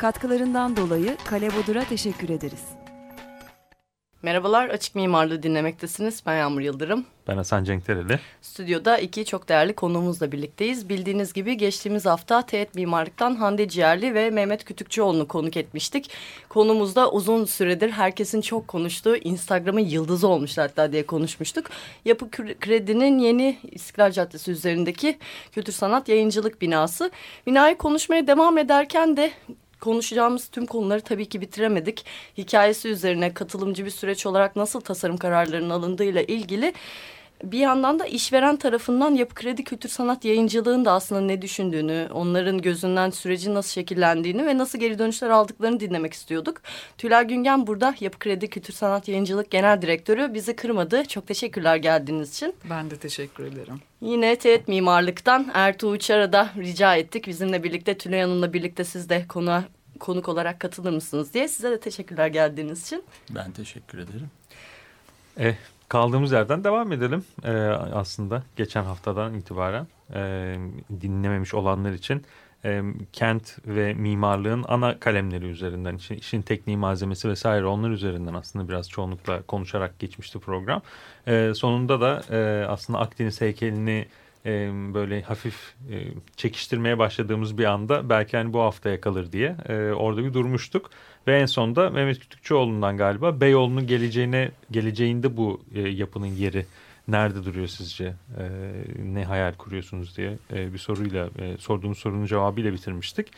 Katkılarından dolayı Kale Bodur'a teşekkür ederiz. Merhabalar, Açık Mimarlığı dinlemektesiniz. Ben Yağmur Yıldırım. Ben Hasan Cenktereli. Stüdyoda iki çok değerli konuğumuzla birlikteyiz. Bildiğiniz gibi geçtiğimiz hafta Teğet Mimarlık'tan Hande Ciğerli ve Mehmet Kütükçüoğlu'nu konuk etmiştik. Konumuzda uzun süredir herkesin çok konuştuğu Instagram'ın yıldızı olmuştu hatta diye konuşmuştuk. Yapı Kredi'nin yeni İstiklal Caddesi üzerindeki Kültür Sanat Yayıncılık binası. Binayı konuşmaya devam ederken de konuşacağımız tüm konuları tabii ki bitiremedik. Hikayesi üzerine katılımcı bir süreç olarak nasıl tasarım kararlarının alındığıyla ilgili bir yandan da işveren tarafından Yapı Kredi Kültür Sanat Yayıncılığın da aslında ne düşündüğünü, onların gözünden sürecin nasıl şekillendiğini ve nasıl geri dönüşler aldıklarını dinlemek istiyorduk. Tülay Güngen burada Yapı Kredi Kültür Sanat Yayıncılık Genel Direktörü bizi kırmadı. Çok teşekkürler geldiğiniz için. Ben de teşekkür ederim. Yine Teğet Mimarlık'tan Ertuğ Uçar'a da rica ettik. Bizimle birlikte Tülay Hanım'la birlikte siz de konuğa konuk olarak katılır mısınız diye. Size de teşekkürler geldiğiniz için. Ben teşekkür ederim. Eh, kaldığımız yerden devam edelim ee, aslında geçen haftadan itibaren e, dinlememiş olanlar için e, kent ve mimarlığın ana kalemleri üzerinden işin, işin tekniği malzemesi vesaire onlar üzerinden aslında biraz çoğunlukla konuşarak geçmişti program. E, sonunda da e, aslında Akdeniz heykelini e, böyle hafif e, çekiştirmeye başladığımız bir anda belki hani bu haftaya kalır diye e, orada bir durmuştuk. Ve en sonunda Mehmet Kütükçüoğlu'ndan galiba Beyoğlu'nun geleceğine geleceğinde bu e, yapının yeri nerede duruyor sizce? E, ne hayal kuruyorsunuz diye e, bir soruyla e, sorduğumuz sorunun cevabıyla bitirmiştik.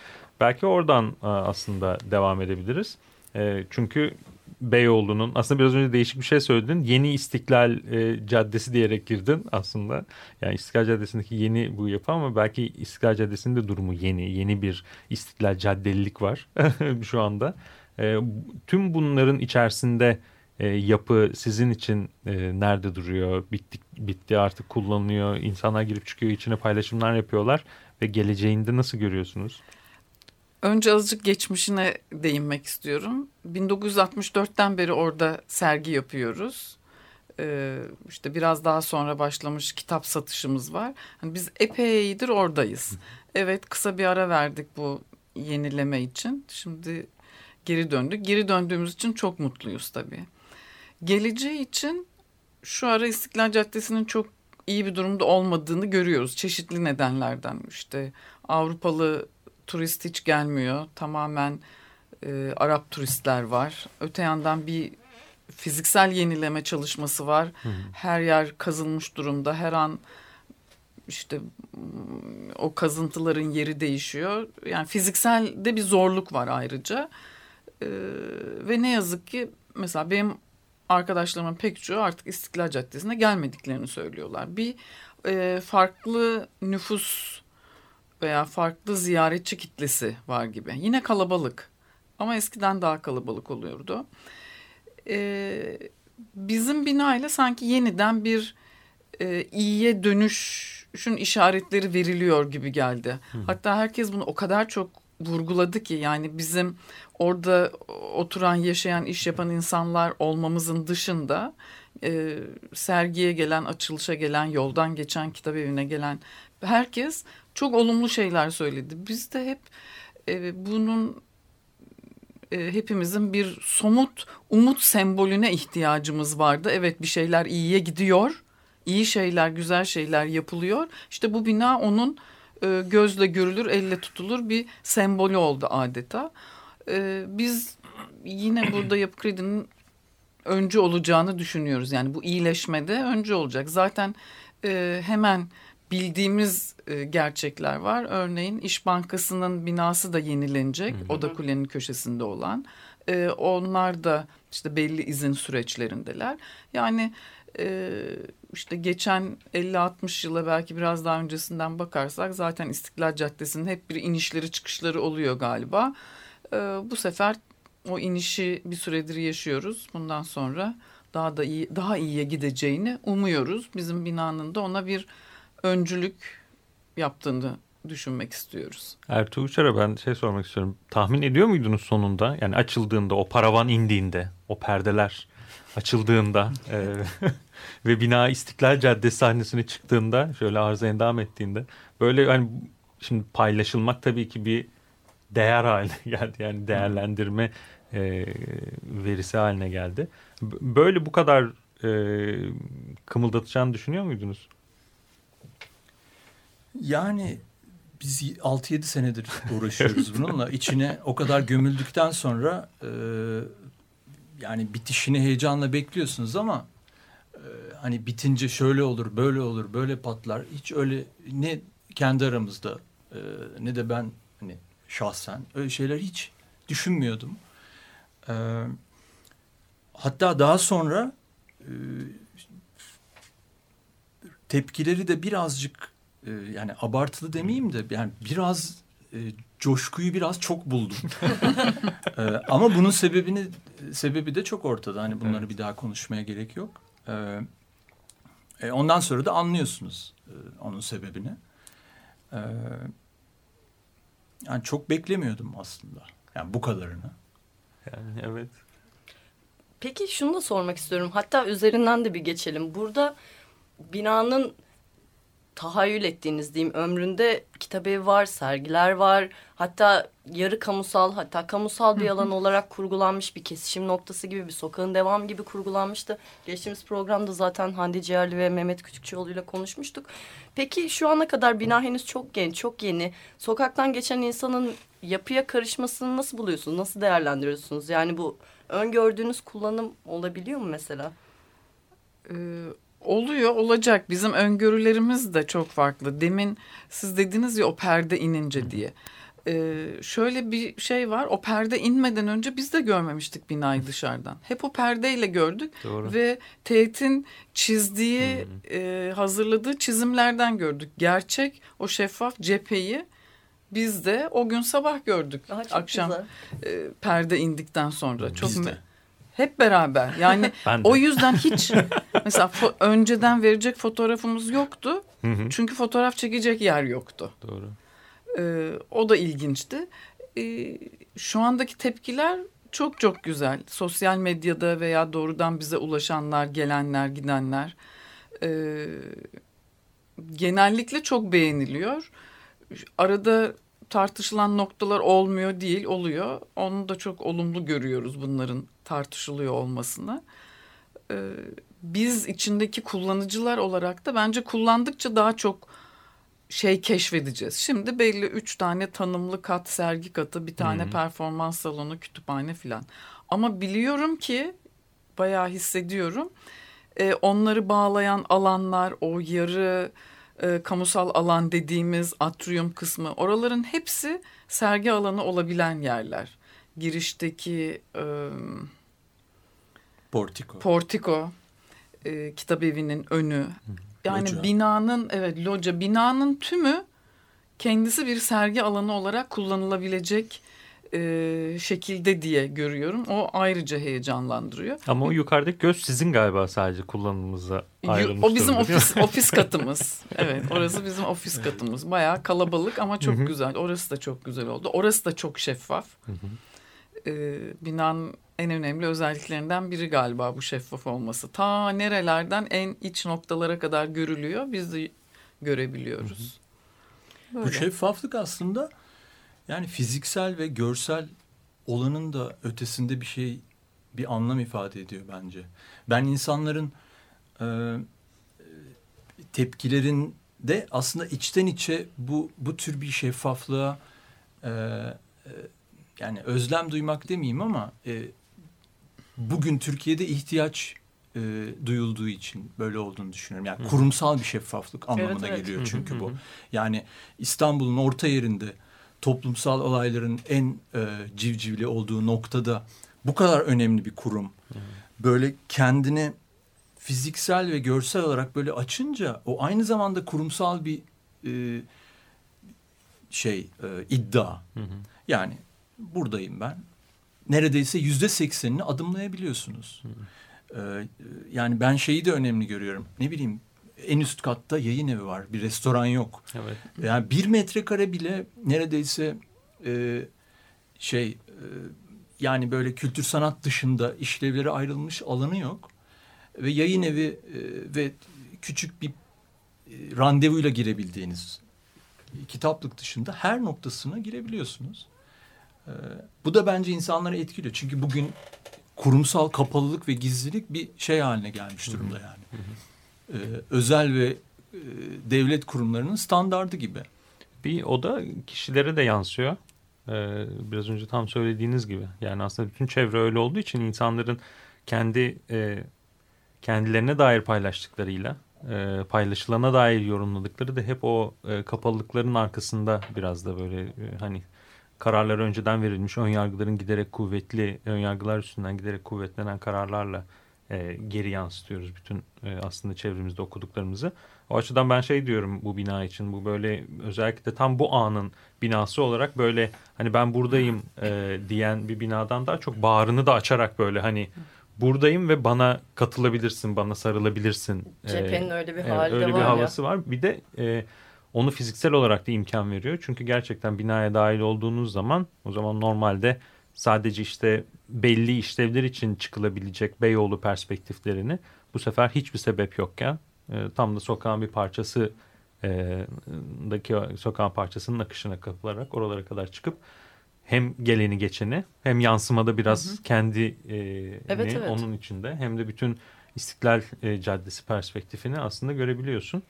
Belki oradan e, aslında devam edebiliriz. E, çünkü Beyoğlu'nun aslında biraz önce değişik bir şey söyledin. Yeni İstiklal e, Caddesi diyerek girdin aslında. Yani İstiklal Caddesi'ndeki yeni bu yapı ama belki İstiklal Caddesi'nde durumu yeni. Yeni bir İstiklal Caddelilik var şu anda. E, tüm bunların içerisinde e, yapı sizin için e, nerede duruyor? Bitti, bitti artık kullanılıyor. İnsanlar girip çıkıyor içine paylaşımlar yapıyorlar. Ve geleceğinde nasıl görüyorsunuz? Önce azıcık geçmişine değinmek istiyorum. 1964'ten beri orada sergi yapıyoruz. Ee, işte biraz daha sonra başlamış kitap satışımız var. Hani biz epeydir oradayız. Evet kısa bir ara verdik bu yenileme için. Şimdi geri döndük. Geri döndüğümüz için çok mutluyuz tabii. Geleceği için şu ara İstiklal Caddesi'nin çok iyi bir durumda olmadığını görüyoruz. Çeşitli nedenlerden işte Avrupalı turist hiç gelmiyor. Tamamen e, Arap turistler var. Öte yandan bir fiziksel yenileme çalışması var. Hı hı. Her yer kazılmış durumda. Her an işte o kazıntıların yeri değişiyor. Yani fiziksel de bir zorluk var ayrıca. Ee, ve ne yazık ki mesela benim arkadaşlarımın pek çoğu artık İstiklal Caddesi'ne gelmediklerini söylüyorlar. Bir e, farklı nüfus veya farklı ziyaretçi kitlesi var gibi. Yine kalabalık ama eskiden daha kalabalık oluyordu. Ee, bizim binayla sanki yeniden bir e, iyiye dönüşün işaretleri veriliyor gibi geldi. Hı. Hatta herkes bunu o kadar çok vurguladı ki yani bizim orada oturan, yaşayan, iş yapan insanlar olmamızın dışında e, sergiye gelen, açılışa gelen, yoldan geçen, kitap evine gelen herkes çok olumlu şeyler söyledi. Biz de hep e, bunun e, hepimizin bir somut umut sembolüne ihtiyacımız vardı. Evet bir şeyler iyiye gidiyor. İyi şeyler, güzel şeyler yapılıyor. İşte bu bina onun e, gözle görülür, elle tutulur bir sembolü oldu adeta. E, biz yine burada Yapı Kredi'nin öncü olacağını düşünüyoruz. Yani bu iyileşmede öncü olacak. Zaten e, hemen bildiğimiz e, gerçekler var. Örneğin İş Bankası'nın binası da yenilenecek. Hı hı. O da kulenin köşesinde olan. E, onlar da işte belli izin süreçlerindeler. Yani e, işte geçen 50-60 yıla belki biraz daha öncesinden bakarsak zaten İstiklal Caddesi'nin hep bir inişleri çıkışları oluyor galiba. e, bu sefer o inişi bir süredir yaşıyoruz. Bundan sonra daha da iyi daha iyiye gideceğini umuyoruz. Bizim binanın da ona bir öncülük yaptığını düşünmek istiyoruz. Ertuğrul Uçar'a ben şey sormak istiyorum. Tahmin ediyor muydunuz sonunda? Yani açıldığında, o paravan indiğinde, o perdeler açıldığında e, ve bina İstiklal Caddesi sahnesine çıktığında, şöyle arıza endam ettiğinde böyle hani şimdi paylaşılmak tabii ki bir değer haline geldi. Yani değerlendirme e, verisi haline geldi. Böyle bu kadar e, kımıldatacağını düşünüyor muydunuz? Yani biz 6-7 senedir uğraşıyoruz bununla. İçine o kadar gömüldükten sonra e, yani bitişini heyecanla bekliyorsunuz ama e, hani bitince şöyle olur, böyle olur, böyle patlar. Hiç öyle ne kendi aramızda e, ne de ben hani şahsen öyle şeyler hiç düşünmüyordum. E, hatta daha sonra e, tepkileri de birazcık e, yani abartılı demeyeyim de yani biraz e, coşkuyu biraz çok buldum. E, ama bunun sebebini sebebi de çok ortada. Hani bunları Evet. bir daha konuşmaya gerek yok. E, e, ondan sonra da anlıyorsunuz e, onun sebebini. E, yani çok beklemiyordum aslında. Yani bu kadarını. Yani evet. Peki şunu da sormak istiyorum. Hatta üzerinden de bir geçelim. Burada binanın tahayyül ettiğiniz diyeyim ömründe kitabevi var, sergiler var. Hatta yarı kamusal hatta kamusal bir alan olarak kurgulanmış bir kesişim noktası gibi bir sokağın devam gibi kurgulanmıştı. Geçtiğimiz programda zaten Hande Ciğerli ve Mehmet Küçükçüoğlu ile konuşmuştuk. Peki şu ana kadar bina henüz çok genç, çok yeni. Sokaktan geçen insanın yapıya karışmasını nasıl buluyorsunuz? Nasıl değerlendiriyorsunuz? Yani bu öngördüğünüz kullanım olabiliyor mu mesela? Ee, oluyor, olacak. Bizim öngörülerimiz de çok farklı. Demin siz dediniz ya o perde inince diye. Ee, şöyle bir şey var. O perde inmeden önce biz de görmemiştik binayı dışarıdan. Hep o perdeyle gördük Doğru. ve Teğet'in çizdiği, e, hazırladığı çizimlerden gördük. Gerçek o şeffaf cepheyi biz de o gün sabah gördük. Aha, çok Akşam güzel. e, perde indikten sonra. Çok Biz me- de. Hep beraber. Yani o yüzden hiç mesela önceden verecek fotoğrafımız yoktu. Hı hı. Çünkü fotoğraf çekecek yer yoktu. Doğru. Ee, o da ilginçti. Ee, şu andaki tepkiler çok çok güzel. Sosyal medyada veya doğrudan bize ulaşanlar, gelenler, gidenler ee, genellikle çok beğeniliyor. Arada tartışılan noktalar olmuyor değil, oluyor. Onu da çok olumlu görüyoruz bunların tartışılıyor olmasını. Ee, biz içindeki kullanıcılar olarak da bence kullandıkça daha çok şey keşfedeceğiz. Şimdi belli üç tane tanımlı kat, sergi katı, bir tane Hı hı. performans salonu, kütüphane filan. Ama biliyorum ki bayağı hissediyorum. e, onları bağlayan alanlar, o yarı e, kamusal alan dediğimiz atrium kısmı, oraların hepsi sergi alanı olabilen yerler. Girişteki e, Portiko. portiko, e, kitap evinin önü. Yani Loca. binanın evet loca binanın tümü kendisi bir sergi alanı olarak kullanılabilecek e, şekilde diye görüyorum. O ayrıca heyecanlandırıyor. Ama o yukarıdaki göz sizin galiba sadece kullanımımıza ayrılmış O bizim ofis ofis katımız. Evet, orası bizim ofis katımız. Bayağı kalabalık ama çok güzel. Orası da çok güzel oldu. Orası da çok şeffaf. Ee, binanın en önemli özelliklerinden biri galiba bu şeffaf olması. Ta nerelerden en iç noktalara kadar görülüyor. Biz de görebiliyoruz. Bu şeffaflık aslında yani fiziksel ve görsel olanın da ötesinde bir şey, bir anlam ifade ediyor bence. Ben insanların e, tepkilerinde aslında içten içe bu bu tür bir şeffaflığa e, e, yani özlem duymak demeyeyim ama e, bugün Türkiye'de ihtiyaç e, duyulduğu için böyle olduğunu düşünüyorum. Yani kurumsal bir şeffaflık anlamına evet. geliyor Hı hı, çünkü hı bu. hı. Yani İstanbul'un orta yerinde toplumsal olayların en e, civcivli olduğu noktada bu kadar önemli bir kurum böyle kendini fiziksel ve görsel olarak böyle açınca o aynı zamanda kurumsal bir e, şey e, iddia. Yani buradayım ben. Neredeyse yüzde seksenini adımlayabiliyorsunuz. Ee, yani ben şeyi de önemli görüyorum. Ne bileyim en üst katta yayın evi var. Bir restoran yok. Evet. Yani bir metrekare bile neredeyse e, şey e, yani böyle kültür sanat dışında işlevlere ayrılmış alanı yok. Ve yayın evi e, ve küçük bir e, randevuyla girebildiğiniz kitaplık dışında her noktasına girebiliyorsunuz. E, bu da bence insanları etkiliyor. Çünkü bugün kurumsal kapalılık ve gizlilik bir şey haline gelmiş durumda yani. E, özel ve e, devlet kurumlarının standardı gibi. Bir o da kişilere de yansıyor. Ee, biraz önce tam söylediğiniz gibi. Yani aslında bütün çevre öyle olduğu için insanların kendi e, kendilerine dair paylaştıklarıyla e, paylaşılana dair yorumladıkları da hep o e, kapalılıkların arkasında biraz da böyle e, hani kararlar önceden verilmiş ön yargıların giderek kuvvetli ön yargılar üstünden giderek kuvvetlenen kararlarla e, geri yansıtıyoruz bütün e, aslında çevremizde okuduklarımızı. O açıdan ben şey diyorum bu bina için bu böyle özellikle de tam bu anın binası olarak böyle hani ben buradayım e, diyen bir binadan daha çok bağrını da açarak böyle hani buradayım ve bana katılabilirsin bana sarılabilirsin. Cephenin E, öyle bir evet, hali öyle de bir var ya. havası var. Bir de e, onu fiziksel olarak da imkan veriyor. Çünkü gerçekten binaya dahil olduğunuz zaman o zaman normalde sadece işte belli işlevler için çıkılabilecek Beyoğlu perspektiflerini bu sefer hiçbir sebep yokken e, tam da sokağın bir parçası e, daki sokağın parçasının akışına kapılarak oralara kadar çıkıp hem geleni geçeni hem yansımada biraz kendi e, Evet, evet. onun içinde hem de bütün İstiklal e, Caddesi perspektifini aslında görebiliyorsun.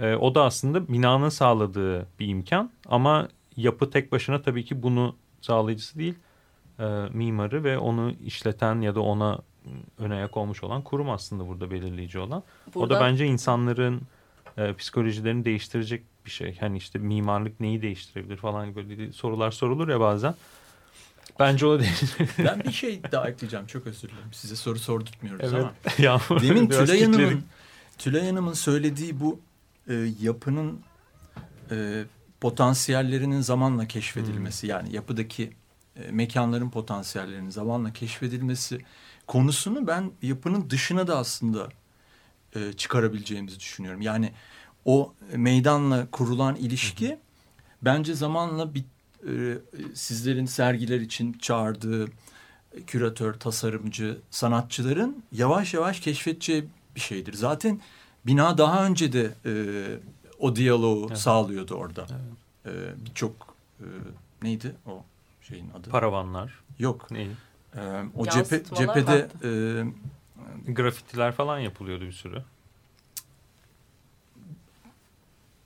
E, o da aslında binanın sağladığı bir imkan ama yapı tek başına tabii ki bunu sağlayıcısı değil. E, mimarı ve onu işleten ya da ona ön ayak olmuş olan kurum aslında burada belirleyici olan. O Burada- da bence insanların e, psikolojilerini değiştirecek bir şey. Hani işte mimarlık neyi değiştirebilir falan böyle sorular sorulur ya bazen. Bence o değiştirir. Ben bir şey daha ekleyeceğim. Çok özür dilerim. Size soru sordurtmuyoruz Evet. ama. Demin Tülay. Hanım'ın Tülay Hanım'ın söylediği bu e, yapının e, potansiyellerinin zamanla keşfedilmesi yani yapıdaki e, mekanların potansiyellerinin zamanla keşfedilmesi konusunu ben yapının dışına da aslında e, çıkarabileceğimizi düşünüyorum. Yani o meydanla kurulan ilişki bence zamanla bir e, sizlerin sergiler için çağırdığı küratör, tasarımcı, sanatçıların yavaş yavaş keşfedeceği bir şeydir. Zaten bina daha önce de e, o diyaloğu Evet. sağlıyordu orada. E, Birçok e, neydi o şeyin adı? Paravanlar. Yok. Neydi? E, o cephe, cephede e, Grafitiler falan yapılıyordu bir sürü.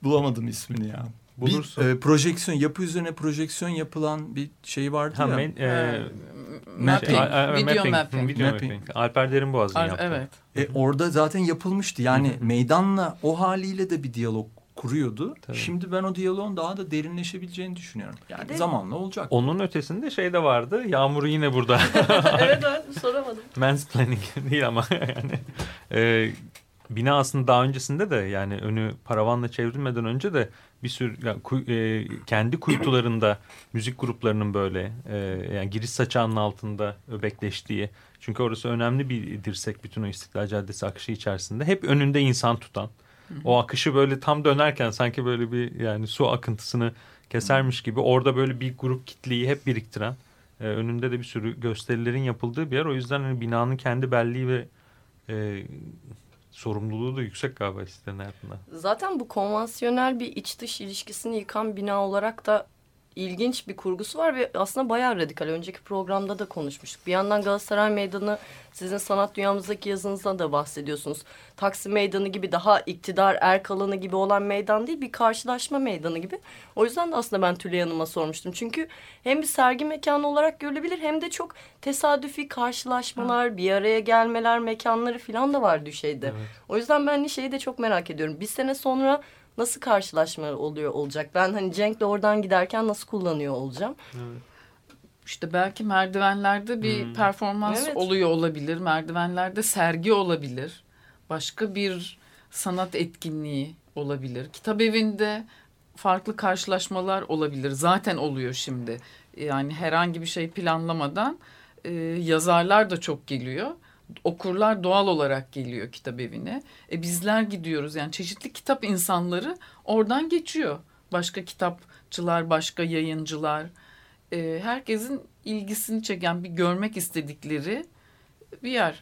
bulamadım ismini ya. Bulursun. Bir e, projeksiyon, yapı üzerine projeksiyon yapılan bir şey vardı Ha, ya. men- e, Ee, Mapping. şey, a- a- Video mapping, mapping. Video Mapping. mapping. Alper Derinboğaz'ın Ar- yaptı. evet. E, orada zaten yapılmıştı. Yani meydanla o haliyle de bir diyalog kuruyordu. Tabii. Şimdi ben o diyaloğun daha da derinleşebileceğini düşünüyorum. Yani de- zamanla olacak. Onun ötesinde şey de vardı. Yağmur yine burada. evet evet soramadım. Mansplaining değil ama yani. E, bina aslında daha öncesinde de yani önü paravanla çevrilmeden önce de bir sürü yani kuy- e, kendi kuytularında müzik gruplarının böyle e, yani giriş saçağının altında öbekleştiği çünkü orası önemli bir dirsek bütün o İstiklal Caddesi akışı içerisinde hep önünde insan tutan o akışı böyle tam dönerken sanki böyle bir yani su akıntısını kesermiş gibi orada böyle bir grup kitleyi hep biriktiren e, önünde de bir sürü gösterilerin yapıldığı bir yer o yüzden hani binanın kendi belliği ve e, sorumluluğu da yüksek galiba İstiklal'in hayatında. Zaten bu konvansiyonel bir iç dış ilişkisini yıkan bina olarak da ilginç bir kurgusu var ve aslında bayağı radikal. Önceki programda da konuşmuştuk. Bir yandan Galatasaray Meydanı sizin sanat dünyamızdaki yazınızda da bahsediyorsunuz. Taksim Meydanı gibi daha iktidar erk alanı gibi olan meydan değil bir karşılaşma meydanı gibi. O yüzden de aslında ben Tülay Hanım'a sormuştum. Çünkü hem bir sergi mekanı olarak görülebilir hem de çok tesadüfi karşılaşmalar, bir araya gelmeler mekanları falan da var düşeyde. O yüzden ben hani şeyi de çok merak ediyorum. Bir sene sonra nasıl karşılaşma oluyor olacak? Ben hani Cenk'le oradan giderken nasıl kullanıyor olacağım? İşte belki merdivenlerde bir Hmm. performans Evet. oluyor olabilir. Merdivenlerde sergi olabilir. Başka bir sanat etkinliği olabilir. Kitap evinde farklı karşılaşmalar olabilir. Zaten oluyor şimdi. Yani herhangi bir şey planlamadan e, yazarlar da çok geliyor. Okurlar doğal olarak geliyor kitap evine. E bizler gidiyoruz yani çeşitli kitap insanları oradan geçiyor. Başka kitapçılar, başka yayıncılar. E, herkesin ilgisini çeken bir görmek istedikleri bir yer.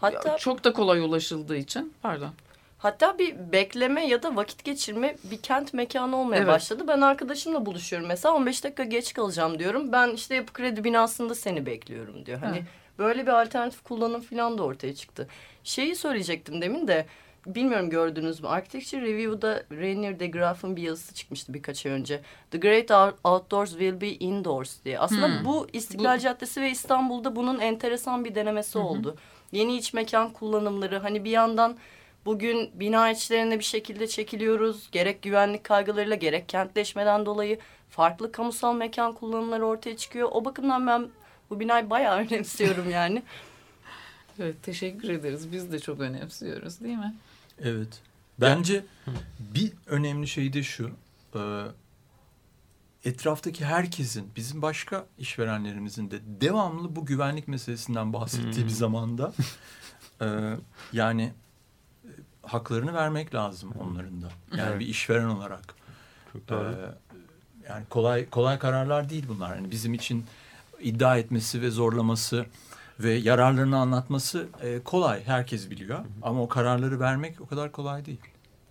Hatta Çok da kolay ulaşıldığı için pardon. Hatta bir bekleme ya da vakit geçirme bir kent mekanı olmaya Evet. başladı. Ben arkadaşımla buluşuyorum mesela 15 dakika geç kalacağım diyorum. Ben işte yapı kredi binasında seni bekliyorum diyor. Hani Ha. böyle bir alternatif kullanım falan da ortaya çıktı. Şeyi söyleyecektim demin de bilmiyorum gördünüz mü? Architecture Review'da Rainier de Graaf'ın bir yazısı çıkmıştı birkaç ay önce. The Great Out- Outdoors Will Be Indoors diye. Aslında Hmm. bu İstiklal Bu- Caddesi ve İstanbul'da bunun enteresan bir denemesi oldu. Yeni iç mekan kullanımları hani bir yandan Bugün bina içlerine bir şekilde çekiliyoruz. Gerek güvenlik kaygılarıyla gerek kentleşmeden dolayı farklı kamusal mekan kullanımları ortaya çıkıyor. O bakımdan ben bu binayı bayağı önemsiyorum yani. Evet teşekkür ederiz. Biz de çok önemsiyoruz değil mi? Evet. Bence bir önemli şey de şu. e, Etraftaki herkesin, bizim başka işverenlerimizin de devamlı bu güvenlik meselesinden bahsettiği bir zamanda e, yani e, haklarını vermek lazım onların da. Yani Evet. bir işveren olarak. Çok doğru. Ee, yani kolay kolay kararlar değil bunlar. Yani bizim için iddia etmesi ve zorlaması ve yararlarını anlatması e, kolay. Herkes biliyor. Ama o kararları vermek o kadar kolay değil.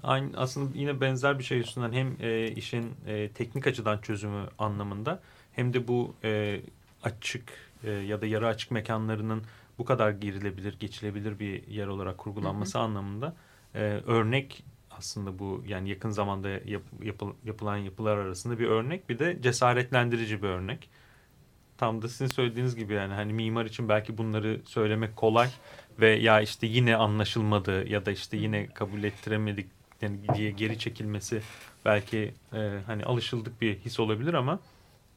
Aynı aslında yine benzer bir şey üstünden hem e, işin e, teknik açıdan çözümü anlamında hem de bu e, açık e, ya da yarı açık mekanlarının bu kadar girilebilir, geçilebilir bir yer olarak kurgulanması anlamında e, örnek aslında bu yani yakın zamanda yap, yapıl- yapılan yapılar arasında bir örnek bir de cesaretlendirici bir örnek. Tam da sizin söylediğiniz gibi yani hani mimar için belki bunları söylemek kolay ve ya işte yine anlaşılmadı ya da işte yine kabul ettiremedik yani diye geri çekilmesi belki e, hani alışıldık bir his olabilir ama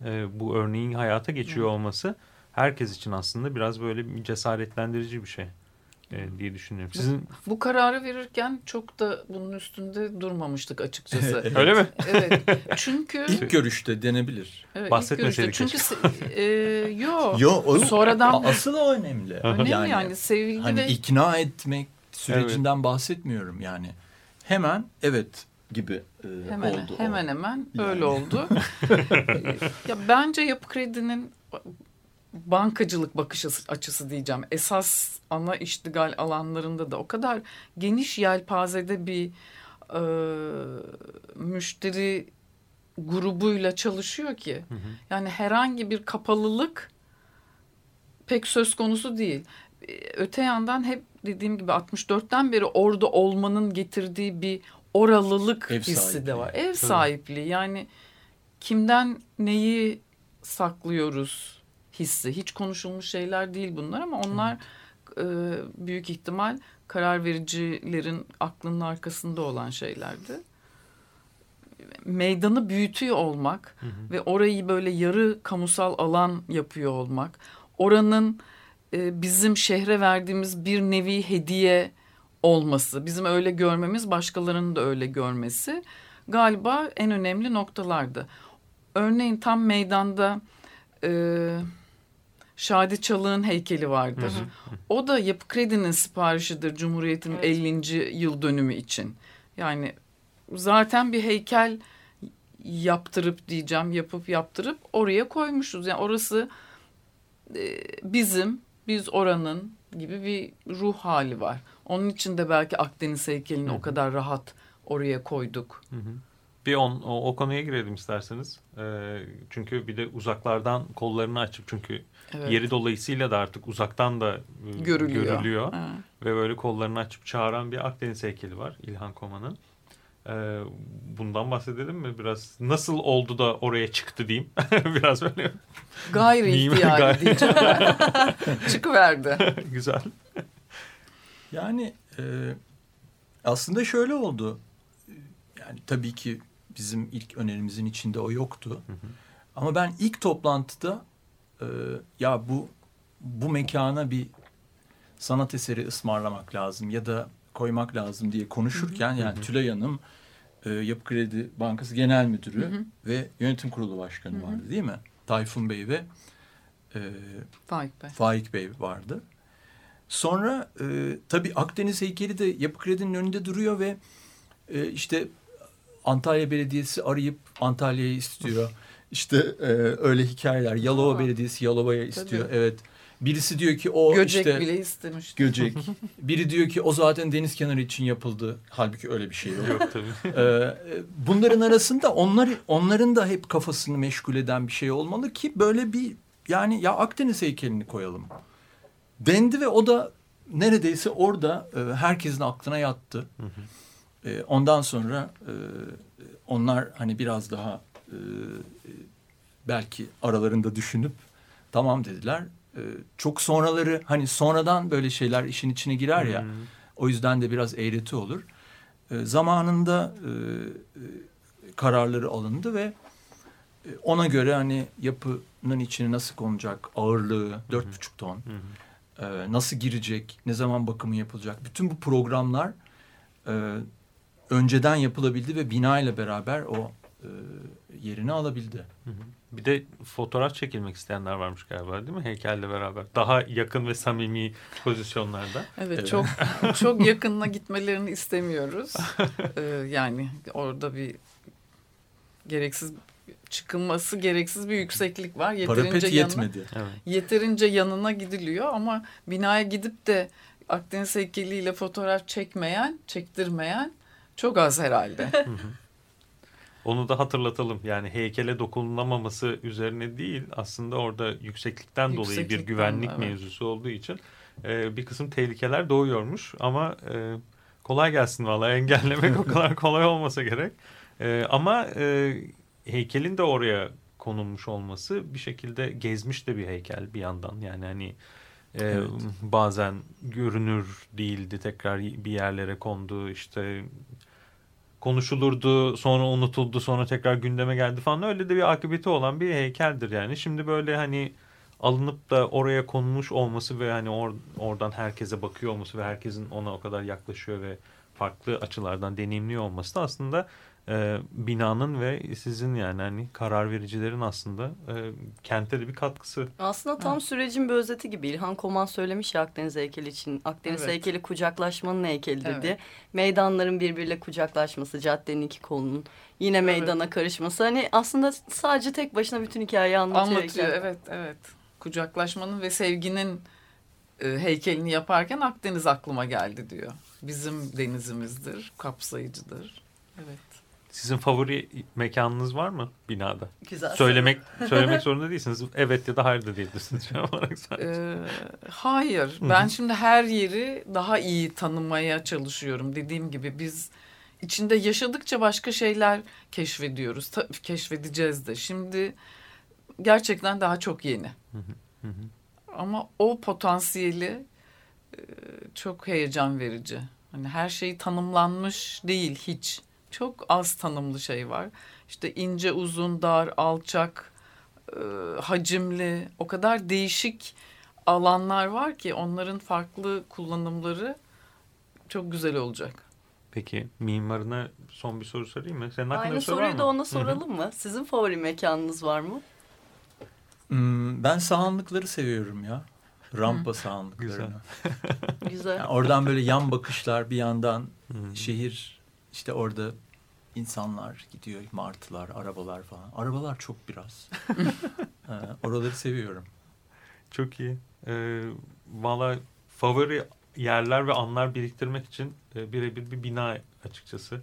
e, bu örneğin hayata geçiyor olması herkes için aslında biraz böyle bir cesaretlendirici bir şey e, diye düşünüyorum. Sizin Bu kararı verirken çok da bunun üstünde durmamıştık açıkçası. Evet. öyle mi? evet. Çünkü İlk görüşte denebilir. evet, ilk Bahsetmeseydik görüşte- Çünkü e, yo. Yo, o, Sonradan- asıl o önemli. Önemli yani, sevgi hani ve ikna etmek sürecinden bahsetmiyorum yani. Hemen evet gibi e, hemen oldu. o. hemen hemen Yani. öyle oldu. ya bence Yapı Kredi'nin bankacılık bakış açısı diyeceğim. Esas ana iştigal alanlarında da o kadar geniş yelpazede bir e, müşteri grubuyla çalışıyor ki. Yani herhangi bir kapalılık pek söz konusu değil. E, Öte yandan hep dediğim gibi 64'ten beri orada olmanın getirdiği bir oralılık Ev hissi sahipliği. de var. Ev sahipliği yani kimden neyi saklıyoruz hissi. Hiç konuşulmuş şeyler değil bunlar ama onlar e, büyük ihtimal karar vericilerin aklının arkasında olan şeylerdi. Meydanı büyütüyor olmak ve orayı böyle yarı kamusal alan yapıyor olmak, oranın e, bizim şehre verdiğimiz bir nevi hediye olması, bizim öyle görmemiz, başkalarının da öyle görmesi galiba en önemli noktalardı. Örneğin tam meydanda e, Şadi Çalık'ın heykeli vardır. O da Yapı Kredi'nin siparişidir Cumhuriyet'in Evet. 50. yıl dönümü için. Yani zaten bir heykel yaptırıp diyeceğim, yapıp yaptırıp oraya koymuşuz. Yani orası e, bizim, biz oranın gibi bir ruh hali var. Onun için de belki Akdeniz heykelini o kadar rahat oraya koyduk. Bir on, o, o konuya girelim isterseniz. Ee, çünkü bir de uzaklardan kollarını açıp çünkü Evet. yeri dolayısıyla da artık uzaktan da e, Görülüyor. görülüyor. Ve böyle kollarını açıp çağıran bir Akdeniz heykeli var İlhan Koma'nın. Ee, bundan bahsedelim mi biraz? Nasıl oldu da oraya çıktı diyeyim. biraz böyle Gayri ihtiyari gayri- diyeceğim. Çıkıverdi. güzel. Yani e, aslında şöyle oldu. Yani tabii ki bizim ilk önerimizin içinde o yoktu. Ama ben ilk toplantıda e, ya bu bu mekana bir sanat eseri ısmarlamak lazım ya da koymak lazım diye konuşurken yani Tülay Hanım e, Yapı Kredi Bankası Genel Müdürü ve Yönetim Kurulu Başkanı vardı değil mi? Tayfun Bey ve e, Faik Bey. Faik Bey vardı. Sonra e, tabii Akdeniz heykeli de Yapı Kredi'nin önünde duruyor ve e, işte Antalya Belediyesi arayıp Antalya'yı istiyor. İşte e, öyle hikayeler. Yalova Aa. Belediyesi Yalova'ya istiyor. Evet. Birisi diyor ki o Göcek işte bile istemiş. Göcek. Biri diyor ki o zaten deniz kenarı için yapıldı. Halbuki öyle bir şey yok. Yok tabii. Ee, bunların arasında onlar onların da hep kafasını meşgul eden bir şey olmalı ki böyle bir yani ya Akdeniz heykelini koyalım. Dendi ve o da neredeyse orada e, herkesin aklına yattı. E, ondan sonra e, onlar hani biraz daha e, belki aralarında düşünüp tamam dediler. E, çok sonraları hani sonradan böyle şeyler işin içine girer ya. Hmm. O yüzden de biraz eğreti olur. E, zamanında e, e, kararları alındı ve e, ona göre hani yapının içine nasıl konacak, ağırlığı dört buçuk ton, Hı hı. e, nasıl girecek, ne zaman bakımı yapılacak. Bütün bu programlar e, önceden yapılabildi ve bina ile beraber o e, yerini alabildi. Hı hı. Bir de fotoğraf çekilmek isteyenler varmış galiba değil mi? Heykelle beraber. Daha yakın ve samimi pozisyonlarda. Evet, Evet. çok çok yakınına gitmelerini istemiyoruz. Ee, yani orada bir gereksiz çıkılması gereksiz bir yükseklik var. Yeterince Parapet yanına, yetmedi. Evet. yeterince yanına gidiliyor ama binaya gidip de Akdeniz heykeliyle fotoğraf çekmeyen, çektirmeyen çok az herhalde. Onu da hatırlatalım. Yani heykele dokunulamaması üzerine değil aslında orada yükseklikten dolayı bir güvenlik evet. mevzusu olduğu için e, bir kısım tehlikeler doğuyormuş. Ama e, kolay gelsin vallahi engellemek o kadar kolay olmasa gerek. E, ama e, heykelin de oraya konulmuş olması bir şekilde gezmiş de bir heykel bir yandan. Yani hani e, Evet. bazen görünür değildi tekrar bir yerlere kondu işte konuşulurdu sonra unutuldu sonra tekrar gündeme geldi falan öyle de bir akıbeti olan bir heykeldir yani. Şimdi böyle hani alınıp da oraya konulmuş olması ve hani or- oradan herkese bakıyor olması ve herkesin ona o kadar yaklaşıyor ve farklı açılardan deneyimliyor olması da aslında e, binanın ve sizin yani hani karar vericilerin aslında e, kente de bir katkısı. Aslında tam sürecin bir özeti gibi. İlhan Koman söylemiş ya Akdeniz heykeli için. Akdeniz Evet. heykeli kucaklaşmanın heykelidir Evet. diye. Meydanların birbiriyle kucaklaşması, caddenin iki kolunun yine meydana karışması. Hani aslında sadece tek başına bütün hikayeyi anlatıyor. Anlatıyor heykel. evet evet. Kucaklaşmanın ve sevginin e, heykelini yaparken Akdeniz aklıma geldi diyor. Bizim denizimizdir, kapsayıcıdır. Evet. Sizin favori mekanınız var mı binada? Güzel. Söylemek söylemek zorunda değilsiniz. Evet ya da hayır da diyebilirsiniz. sadece. Ee, hayır. Ben şimdi her yeri daha iyi tanımaya çalışıyorum. Dediğim gibi biz içinde yaşadıkça başka şeyler keşfediyoruz. Ta- keşfedeceğiz de. Şimdi gerçekten daha çok yeni. hı. Ama o potansiyeli çok heyecan verici. Hani her şey tanımlanmış değil hiç. Çok az tanımlı şey var. İşte ince, uzun, dar, alçak, e, hacimli o kadar değişik alanlar var ki onların farklı kullanımları çok güzel olacak. Peki mimarına son bir soru sorayım mı? Senin Aynı soruyu mı? da ona soralım mı? Sizin favori mekanınız var mı? Hmm, ben sahanlıkları seviyorum ya. Rampa sahanlıklarını. Güzel. Yani oradan böyle yan bakışlar bir yandan şehir işte orada insanlar gidiyor martılar arabalar falan arabalar çok biraz ee, oraları seviyorum Çok iyi. Ee, Valla favori yerler ve anlar biriktirmek için e, birebir bir bina açıkçası.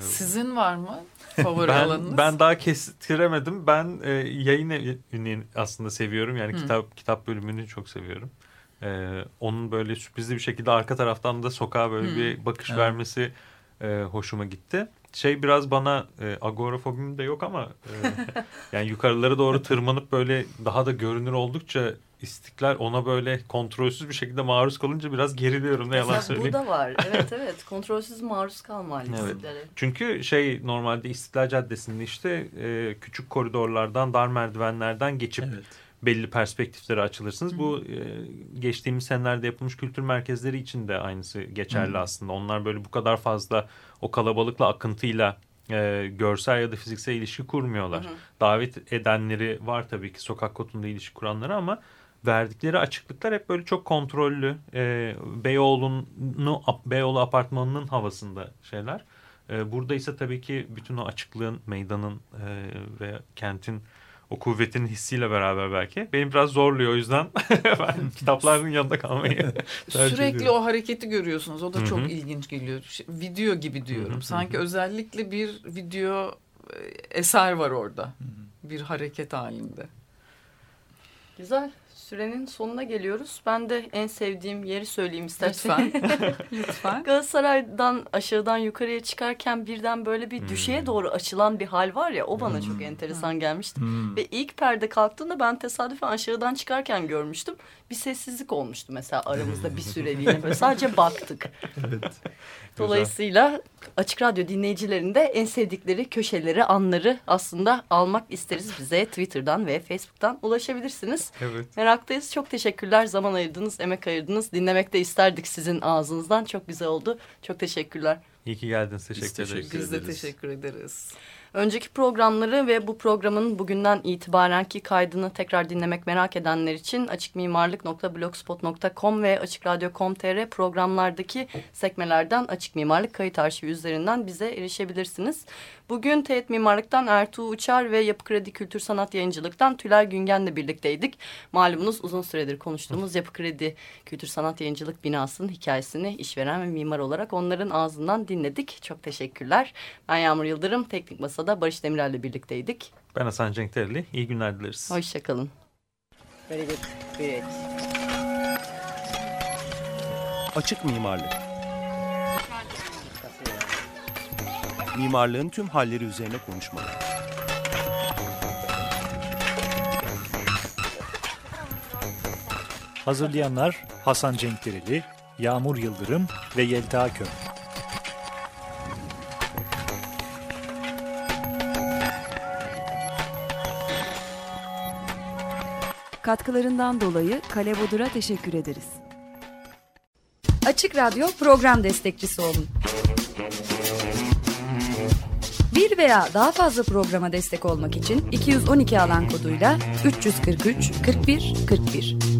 Sizin var mı favori ben, alanınız? ben daha kestiremedim. Ben e, yayın evini aslında seviyorum. Yani Hı. kitap kitap bölümünü çok seviyorum. Ee, onun böyle sürprizli bir şekilde arka taraftan da sokağa böyle Hı. bir bakış Evet. vermesi e, hoşuma gitti. Şey biraz bana e, agorafobim de yok ama e, yani yukarılara doğru tırmanıp böyle daha da görünür oldukça istiklal ona böyle kontrolsüz bir şekilde maruz kalınca biraz geriliyorum ne yalan Mesela söyleyeyim. bu da var. Evet evet. Kontrolsüz maruz kalma Evet. listeleri. Çünkü şey normalde İstiklal Caddesi'nde işte e, küçük koridorlardan, dar merdivenlerden geçip evet belli perspektiflere açılırsınız. Bu e, geçtiğimiz senelerde yapılmış kültür merkezleri için de aynısı geçerli Hı. aslında. Onlar böyle bu kadar fazla o kalabalıkla akıntıyla e, görsel ya da fiziksel ilişki kurmuyorlar. Hı hı. Davet edenleri var tabii ki sokak kotunda ilişki kuranları ama verdikleri açıklıklar hep böyle çok kontrollü. E, Beyoğlu'nu Beyoğlu apartmanının havasında şeyler. E, burada ise tabii ki bütün o açıklığın, meydanın e, ve kentin o kuvvetin hissiyle beraber belki. Beni biraz zorluyor o yüzden ben kitapların yanında kalmayı Sürekli ediyorum. o hareketi görüyorsunuz. O da çok Hı -hı. ilginç geliyor. Video gibi diyorum. Hı -hı. Sanki özellikle bir video e, eser var orada. Hı -hı. Bir hareket halinde. Güzel sürenin sonuna geliyoruz. Ben de en sevdiğim yeri söyleyeyim istersen. Lütfen. Lütfen. Galatasaray'dan aşağıdan yukarıya çıkarken birden böyle bir hmm. düşeye doğru açılan bir hal var ya o bana hmm. çok enteresan gelmişti. Hmm. Ve ilk perde kalktığında ben tesadüfen aşağıdan çıkarken görmüştüm. Bir sessizlik olmuştu mesela aramızda bir süreliğine. Böyle sadece baktık. evet. Dolayısıyla Açık Radyo dinleyicilerinde en sevdikleri köşeleri, anları aslında almak isteriz. Bize Twitter'dan ve Facebook'tan ulaşabilirsiniz. Evet. Meraktayız. Çok teşekkürler. Zaman ayırdınız, emek ayırdınız. Dinlemek de isterdik sizin ağzınızdan. Çok güzel oldu. Çok teşekkürler. İyi ki geldiniz. Teşekkür, Biz teşekkür ederiz. Biz de teşekkür ederiz. Önceki programları ve bu programın bugünden itibarenki kaydını tekrar dinlemek merak edenler için açıkmimarlık.blogspot.com ve açıkradyo.com.tr programlardaki sekmelerden Açık Mimarlık kayıt arşivi üzerinden bize erişebilirsiniz. Bugün Teğet Mimarlık'tan Ertuğ Uçar ve Yapı Kredi Kültür Sanat Yayıncılık'tan Tülay Güngen'le birlikteydik. Malumunuz uzun süredir konuştuğumuz Yapı Kredi Kültür Sanat Yayıncılık binasının hikayesini işveren ve mimar olarak onların ağzından dinledik. Çok teşekkürler. Ben Yağmur Yıldırım, Teknik Masa'da Barış Demirel'le birlikteydik. Ben Hasan Cenk Terli. İyi günler dileriz. Hoşçakalın. Açık mimarlık. mimarlığın tüm halleri üzerine konuşmalar. Hazırlayanlar Hasan Cenkdereli, Yağmur Yıldırım ve Yelta Köm. Katkılarından dolayı Kale Bodur'a teşekkür ederiz. Açık Radyo program destekçisi olun bir veya daha fazla programa destek olmak için 212 alan koduyla 343 41 41